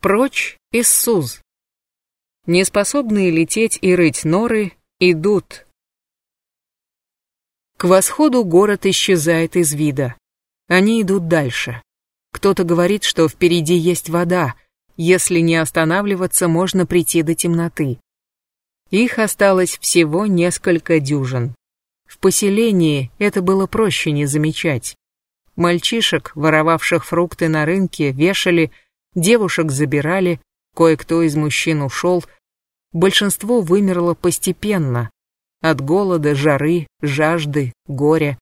Прочь из Суз. Неспособные лететь и рыть норы идут. К восходу город исчезает из вида. Они идут дальше. Кто-то говорит, что впереди есть вода. Если не останавливаться, можно прийти до темноты. Их осталось всего несколько дюжин. В поселении это было проще не замечать. Мальчишек, воровавших фрукты на рынке, вешали, девушек забирали, кое-кто из мужчин ушел. Большинство вымерло постепенно. От голода, жары, жажды, горя.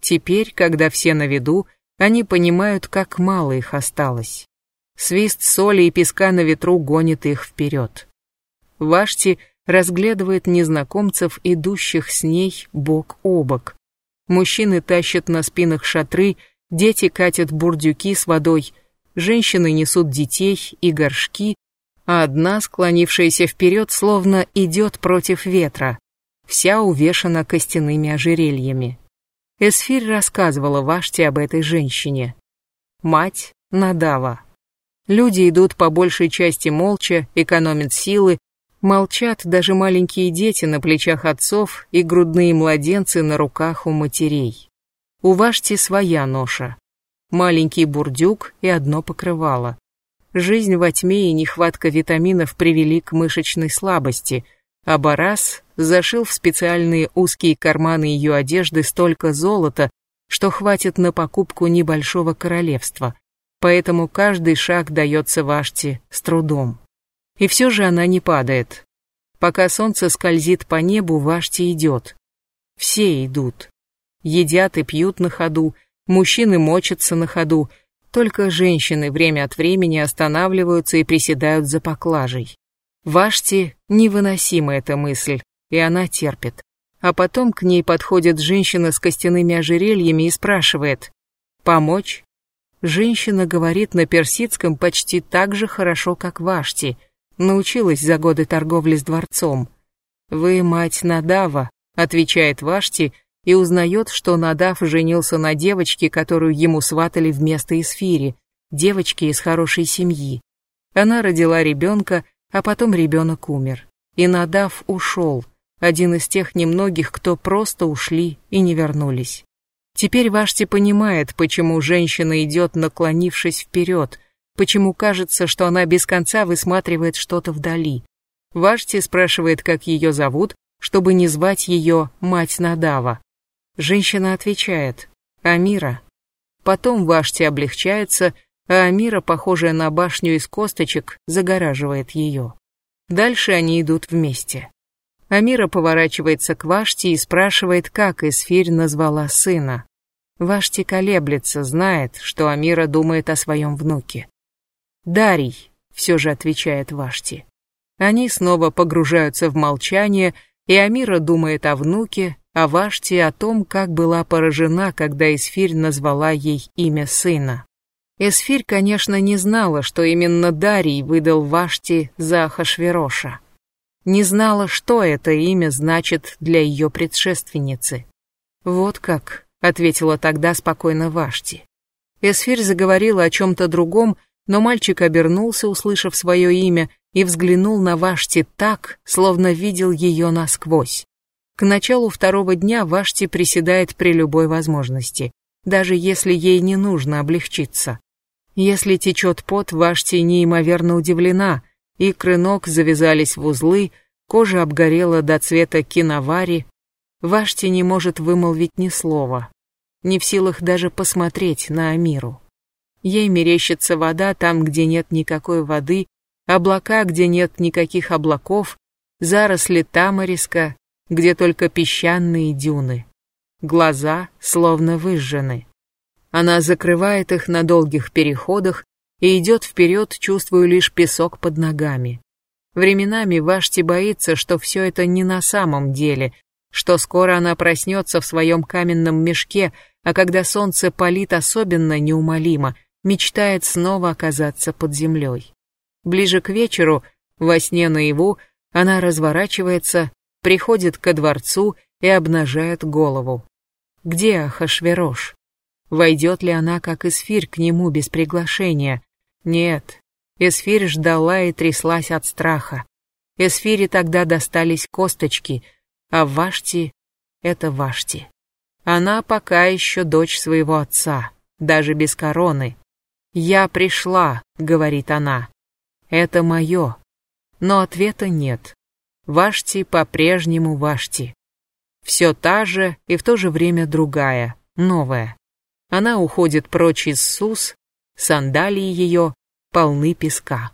Теперь, когда все на виду, они понимают, как мало их осталось. Свист соли и песка на ветру гонит их вперед. Вашти разглядывает незнакомцев, идущих с ней бок о бок. Мужчины тащат на спинах шатры, дети катят бурдюки с водой, женщины несут детей и горшки, а одна, склонившаяся вперед, словно идет против ветра, вся увешана костяными ожерельями. Эсфирь рассказывала Ваште об этой женщине. Мать Надава. Люди идут по большей части молча, экономят силы, молчат даже маленькие дети на плечах отцов и грудные младенцы на руках у матерей. У Вашти своя ноша. Маленький бурдюк и одно покрывало. Жизнь во тьме и нехватка витаминов привели к мышечной слабости – а Барас зашил в специальные узкие карманы ее одежды столько золота, что хватит на покупку небольшого королевства, поэтому каждый шаг дается Ваште с трудом. И все же она не падает. Пока солнце скользит по небу, Ваште идет. Все идут. Едят и пьют на ходу, мужчины мочатся на ходу, только женщины время от времени останавливаются и приседают за поклажей. Вашти невыносима эта мысль, и она терпит. А потом к ней подходит женщина с костяными ожерельями и спрашивает «Помочь?». Женщина говорит на персидском почти так же хорошо, как Вашти, научилась за годы торговли с дворцом. «Вы мать Надава», — отвечает Вашти, и узнает, что Надав женился на девочке, которую ему сватали вместо Исфири, девочке из хорошей семьи. Она родила ребенка, а потом ребенок умер. И Надав ушел, один из тех немногих, кто просто ушли и не вернулись. Теперь Вашти понимает, почему женщина идет, наклонившись вперед, почему кажется, что она без конца высматривает что-то вдали. Вашти спрашивает, как ее зовут, чтобы не звать ее мать Надава. Женщина отвечает «Амира». Потом Вашти облегчается а Амира, похожая на башню из косточек, загораживает ее. Дальше они идут вместе. Амира поворачивается к Вашти и спрашивает, как Эсфирь назвала сына. Вашти колеблется, знает, что Амира думает о своем внуке. «Дарий», — все же отвечает Вашти. Они снова погружаются в молчание, и Амира думает о внуке, а Вашти о том, как была поражена, когда Эсфирь назвала ей имя сына. Эсфирь, конечно, не знала, что именно Дарий выдал Вашти за Ахашвероша. Не знала, что это имя значит для ее предшественницы. «Вот как», — ответила тогда спокойно Вашти. Эсфирь заговорила о чем-то другом, но мальчик обернулся, услышав свое имя, и взглянул на Вашти так, словно видел ее насквозь. К началу второго дня Вашти приседает при любой возможности, даже если ей не нужно облегчиться. Если течет пот, Вашти неимоверно удивлена. Икры ног завязались в узлы, кожа обгорела до цвета киновари. Вашти не может вымолвить ни слова. Не в силах даже посмотреть на Амиру. Ей мерещится вода там, где нет никакой воды, облака, где нет никаких облаков, заросли тамариска, где только песчаные дюны. Глаза словно выжжены. Она закрывает их на долгих переходах и идет вперед, чувствуя лишь песок под ногами. Временами Вашти боится, что все это не на самом деле, что скоро она проснется в своем каменном мешке, а когда солнце палит особенно неумолимо, мечтает снова оказаться под землей. Ближе к вечеру, во сне наяву, она разворачивается, приходит ко дворцу и обнажает голову. Где Ахашверош? Войдет ли она, как эсфирь, к нему без приглашения? Нет. Эсфирь ждала и тряслась от страха. Эсфире тогда достались косточки, а Вашти — это Вашти. Она пока еще дочь своего отца, даже без короны. «Я пришла», — говорит она. «Это мое». Но ответа нет. Вашти по-прежнему Вашти. Все та же и в то же время другая, новая. Она уходит прочь из Сус, сандалии ее полны песка.